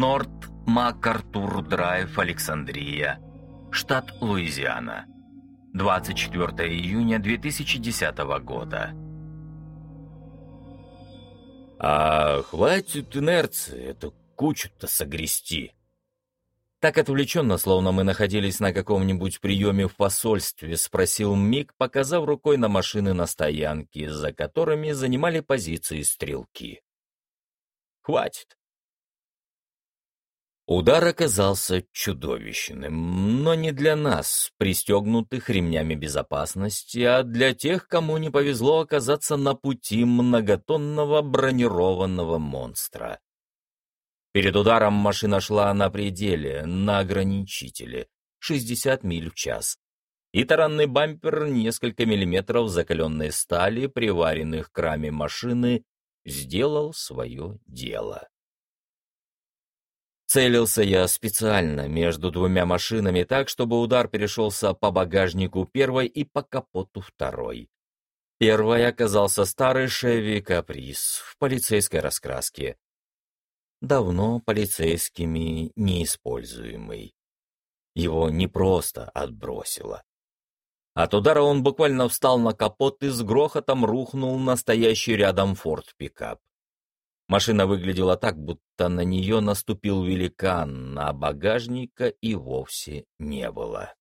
Норт МакАртур Драйв, Александрия, штат Луизиана. 24 июня 2010 года. «А хватит инерции, эту кучу-то согрести!» Так отвлеченно, словно мы находились на каком-нибудь приеме в посольстве, спросил Мик, показав рукой на машины на стоянке, за которыми занимали позиции стрелки. «Хватит!» Удар оказался чудовищным, но не для нас, пристегнутых ремнями безопасности, а для тех, кому не повезло оказаться на пути многотонного бронированного монстра. Перед ударом машина шла на пределе, на ограничителе, 60 миль в час. И таранный бампер несколько миллиметров закаленной стали, приваренных к раме машины, сделал свое дело. Целился я специально между двумя машинами так, чтобы удар перешелся по багажнику первой и по капоту второй. Первой оказался старый Шеви Каприз в полицейской раскраске. Давно полицейскими неиспользуемый. Его не просто отбросило. От удара он буквально встал на капот и с грохотом рухнул настоящий рядом форт-пикап. Машина выглядела так, будто на нее наступил великан, а багажника и вовсе не было.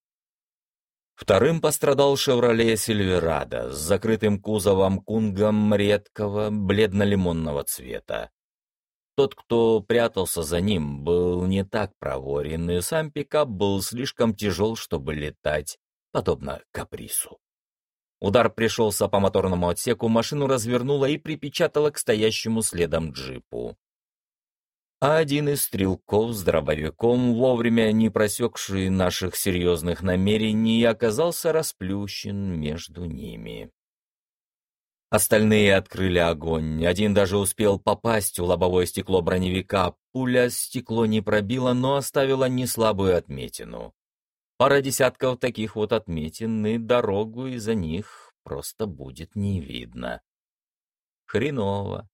Вторым пострадал «Шевроле Сильверадо» с закрытым кузовом кунгом редкого бледно-лимонного цвета. Тот, кто прятался за ним, был не так проворен, и сам пикап был слишком тяжел, чтобы летать, подобно капрису. Удар пришелся по моторному отсеку, машину развернуло и припечатало к стоящему следом джипу. А один из стрелков с дробовиком, вовремя не просекший наших серьезных намерений, оказался расплющен между ними. Остальные открыли огонь. Один даже успел попасть в лобовое стекло броневика. Пуля стекло не пробила, но оставила неслабую отметину. Пара десятков таких вот отметин, и дорогу из-за них просто будет не видно. Хреново.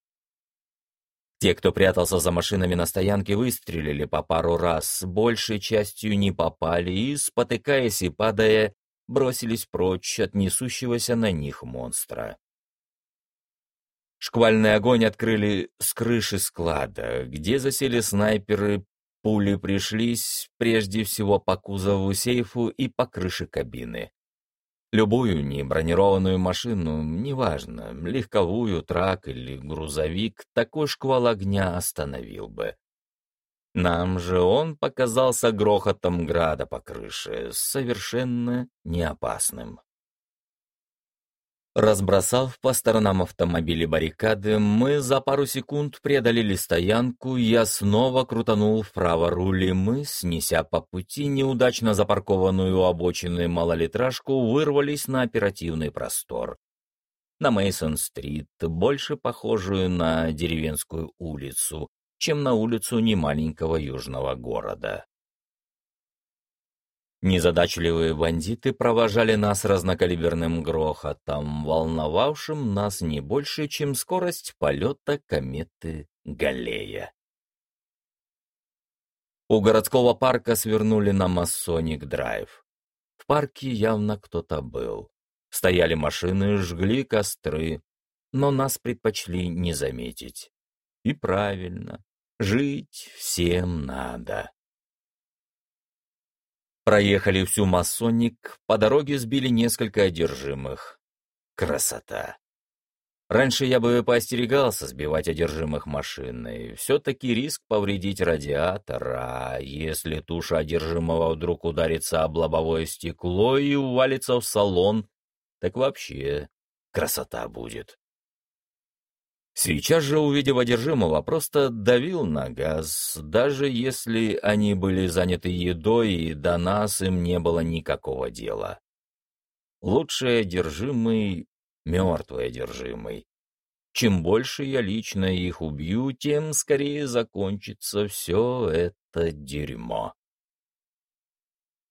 Те, кто прятался за машинами на стоянке, выстрелили по пару раз, большей частью не попали и, спотыкаясь и падая, бросились прочь от несущегося на них монстра. Шквальный огонь открыли с крыши склада, где засели снайперы Пули пришлись прежде всего по кузову сейфу и по крыше кабины. Любую небронированную машину, неважно, легковую, трак или грузовик, такой шквал огня остановил бы. Нам же он показался грохотом града по крыше, совершенно неопасным. Разбросав по сторонам автомобиля баррикады, мы за пару секунд преодолели стоянку, я снова крутанул вправо руль, и мы, снеся по пути неудачно запаркованную у обочины малолитражку, вырвались на оперативный простор. На Мейсон-стрит, больше похожую на деревенскую улицу, чем на улицу немаленького южного города. Незадачливые бандиты провожали нас разнокалиберным грохотом, волновавшим нас не больше, чем скорость полета кометы Галлея. У городского парка свернули на Массоник-драйв. В парке явно кто-то был. Стояли машины, жгли костры, но нас предпочли не заметить. И правильно, жить всем надо. Проехали всю Масоник, по дороге сбили несколько одержимых. Красота! Раньше я бы поостерегался сбивать одержимых машиной. Все-таки риск повредить радиатор, а если туша одержимого вдруг ударится об лобовое стекло и увалится в салон, так вообще красота будет. Сейчас же, увидев одержимого, просто давил на газ, даже если они были заняты едой, и до нас им не было никакого дела. Лучший одержимый — мертвый одержимый. Чем больше я лично их убью, тем скорее закончится все это дерьмо.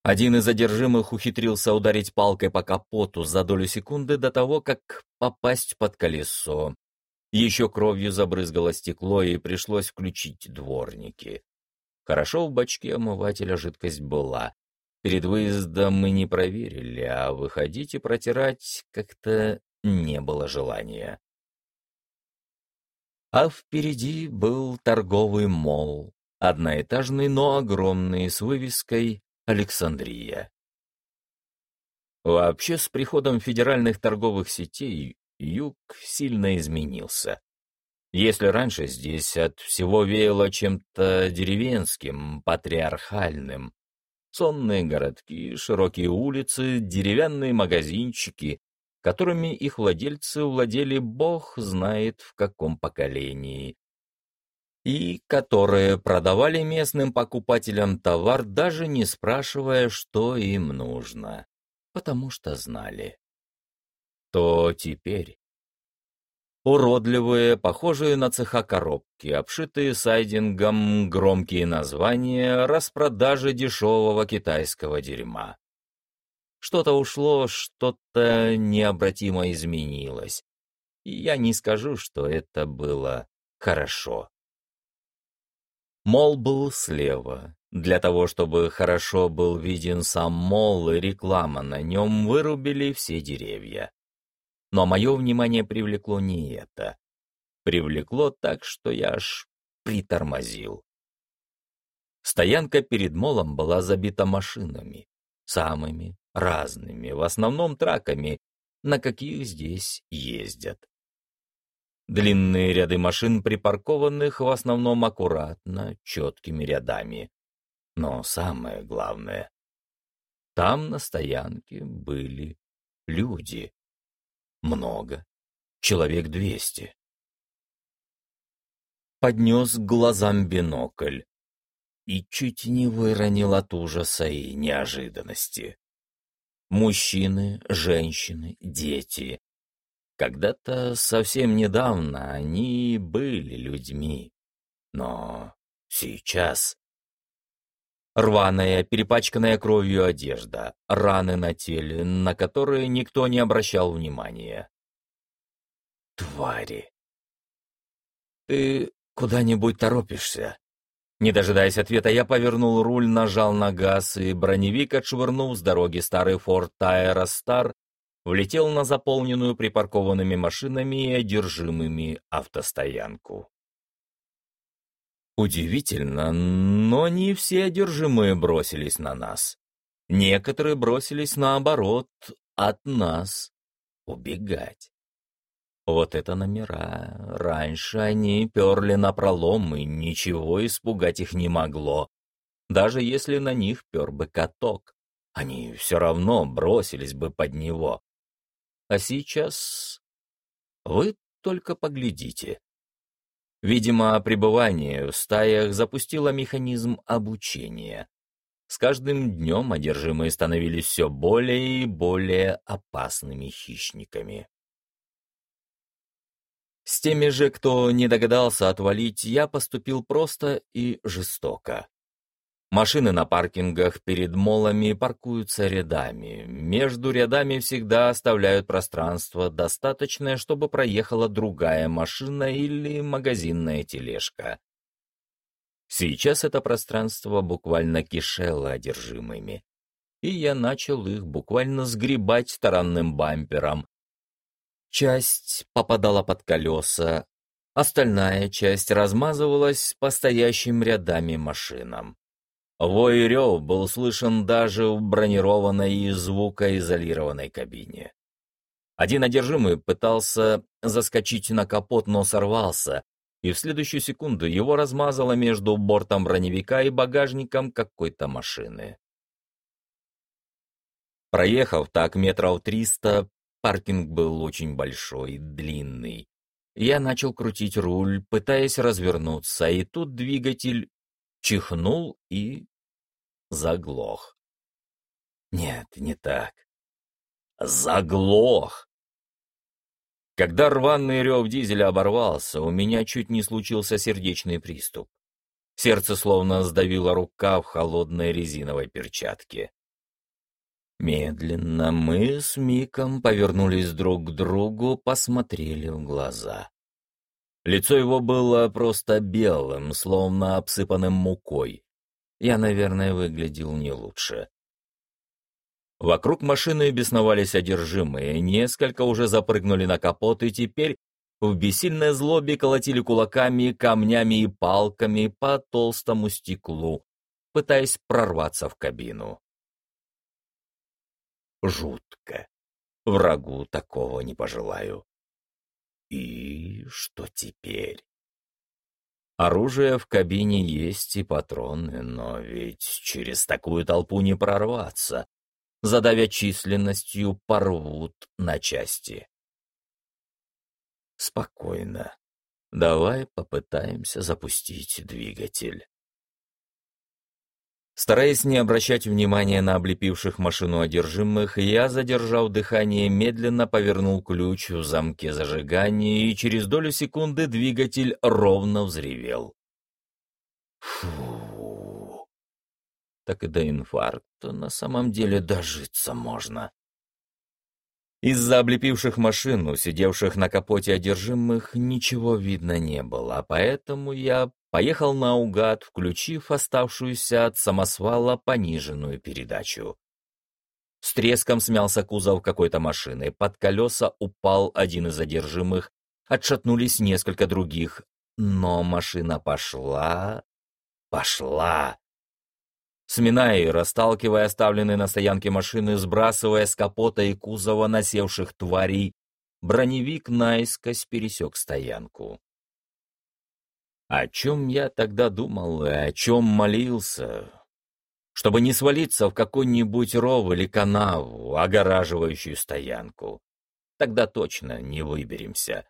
Один из одержимых ухитрился ударить палкой по капоту за долю секунды до того, как попасть под колесо, еще кровью забрызгало стекло, и пришлось включить дворники. Хорошо в бачке омывателя жидкость была. Перед выездом мы не проверили, а выходить и протирать как-то не было желания. А впереди был торговый мол, одноэтажный, но огромный, с вывеской «Александрия». Вообще, с приходом федеральных торговых сетей юг сильно изменился. Если раньше здесь от всего веяло чем-то деревенским, патриархальным, сонные городки, широкие улицы, деревянные магазинчики, которыми их владельцы владели бог знает в каком поколении, и которые продавали местным покупателям товар, даже не спрашивая, что им нужно, потому что знали. То теперь уродливые, похожие на цеха коробки, обшитые сайдингом, громкие названия, распродажи дешевого китайского дерьма. Что-то ушло, что-то необратимо изменилось. Я не скажу, что это было хорошо. Мол был слева. Для того, чтобы хорошо был виден сам мол и реклама на нем, вырубили все деревья. Но мое внимание привлекло не это. Привлекло так, что я аж притормозил. Стоянка перед молом была забита машинами, самыми разными, в основном траками, на каких здесь ездят. Длинные ряды машин, припаркованных в основном аккуратно, четкими рядами. Но самое главное, там на стоянке были люди. Много. Человек двести. Поднес к глазам бинокль и чуть не выронил от ужаса и неожиданности. Мужчины, женщины, дети. Когда-то совсем недавно они были людьми. Но сейчас... Рваная, перепачканная кровью одежда, раны на теле, на которые никто не обращал внимания. Твари! Ты куда-нибудь торопишься? Не дожидаясь ответа, я повернул руль, нажал на газ, и броневик, отшвырнув с дороги старый форт Аэростар, влетел на заполненную припаркованными машинами и одержимыми автостоянку. Удивительно, но не все одержимые бросились на нас. Некоторые бросились наоборот, от нас, убегать. Вот это номера. Раньше они перли на пролом, и ничего испугать их не могло. Даже если на них пер бы каток, они все равно бросились бы под него. А сейчас вы только поглядите. Видимо, пребывание в стаях запустило механизм обучения. С каждым днем одержимые становились все более и более опасными хищниками. С теми же, кто не догадался отвалить, я поступил просто и жестоко. Машины на паркингах перед молами паркуются рядами. Между рядами всегда оставляют пространство, достаточное, чтобы проехала другая машина или магазинная тележка. Сейчас это пространство буквально кишело одержимыми. И я начал их буквально сгребать таранным бампером, Часть попадала под колеса, остальная часть размазывалась по стоящим рядами машинам. Вой рев был слышен даже в бронированной и звукоизолированной кабине. Один одержимый пытался заскочить на капот, но сорвался, и в следующую секунду его размазало между бортом броневика и багажником какой-то машины. Проехав так метров триста, Паркинг был очень большой, длинный. Я начал крутить руль, пытаясь развернуться, и тут двигатель чихнул и заглох. Нет, не так. Заглох! Когда рваный рев дизеля оборвался, у меня чуть не случился сердечный приступ. Сердце словно сдавило рука в холодной резиновой перчатке. Медленно мы с Миком повернулись друг к другу, посмотрели в глаза. Лицо его было просто белым, словно обсыпанным мукой, я, наверное, выглядел не лучше. Вокруг машины бесновались одержимые, несколько уже запрыгнули на капот и теперь в бессильной злобе колотили кулаками, камнями и палками по толстому стеклу, пытаясь прорваться в кабину. Жутко. Врагу такого не пожелаю. И что теперь? Оружие в кабине есть и патроны, но ведь через такую толпу не прорваться задавя численностью, порвут на части. Спокойно. Давай попытаемся запустить двигатель. Стараясь не обращать внимания на облепивших машину одержимых, я, задержав дыхание, медленно повернул ключ в замке зажигания, и через долю секунды двигатель ровно взревел. Фу так и до инфаркта на самом деле дожиться можно. Из-за облепивших машин, сидевших на капоте одержимых, ничего видно не было, поэтому я поехал наугад, включив оставшуюся от самосвала пониженную передачу. С треском смялся кузов какой-то машины, под колеса упал один из одержимых, отшатнулись несколько других, но машина пошла, пошла сминая и расталкивая оставленные на стоянке машины, сбрасывая с капота и кузова насевших тварей, броневик наискось пересек стоянку. О чем я тогда думал и о чем молился? Чтобы не свалиться в какой-нибудь ров или канаву, огораживающую стоянку. Тогда точно не выберемся.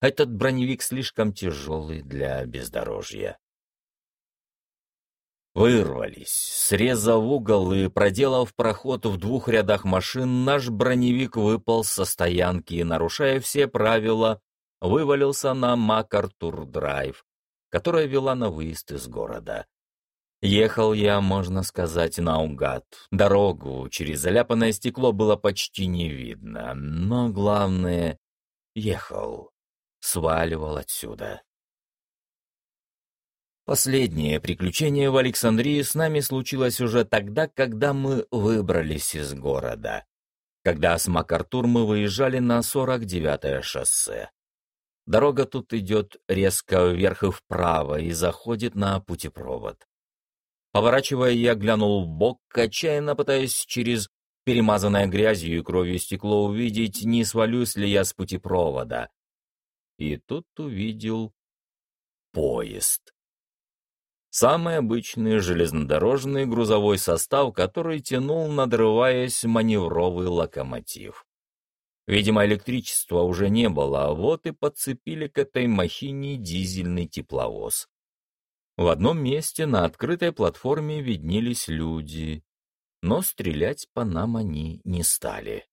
Этот броневик слишком тяжелый для бездорожья. Вырвались. Срезав угол и проделав проход в двух рядах машин, наш броневик выпал со стоянки нарушая все правила, вывалился на МакАртур-драйв, которая вела на выезд из города. Ехал я, можно сказать, наугад. Дорогу через заляпанное стекло было почти не видно, но главное — ехал, сваливал отсюда. Последнее приключение в Александрии с нами случилось уже тогда, когда мы выбрались из города. Когда с МакАртур мы выезжали на 49-е шоссе. Дорога тут идет резко вверх и вправо и заходит на путепровод. Поворачивая, я глянул в бок, отчаянно пытаясь через перемазанное грязью и кровью стекло увидеть, не свалюсь ли я с путепровода. И тут увидел поезд. Самый обычный железнодорожный грузовой состав, который тянул, надрываясь, маневровый локомотив. Видимо, электричества уже не было, а вот и подцепили к этой махине дизельный тепловоз. В одном месте на открытой платформе виднелись люди, но стрелять по нам они не стали.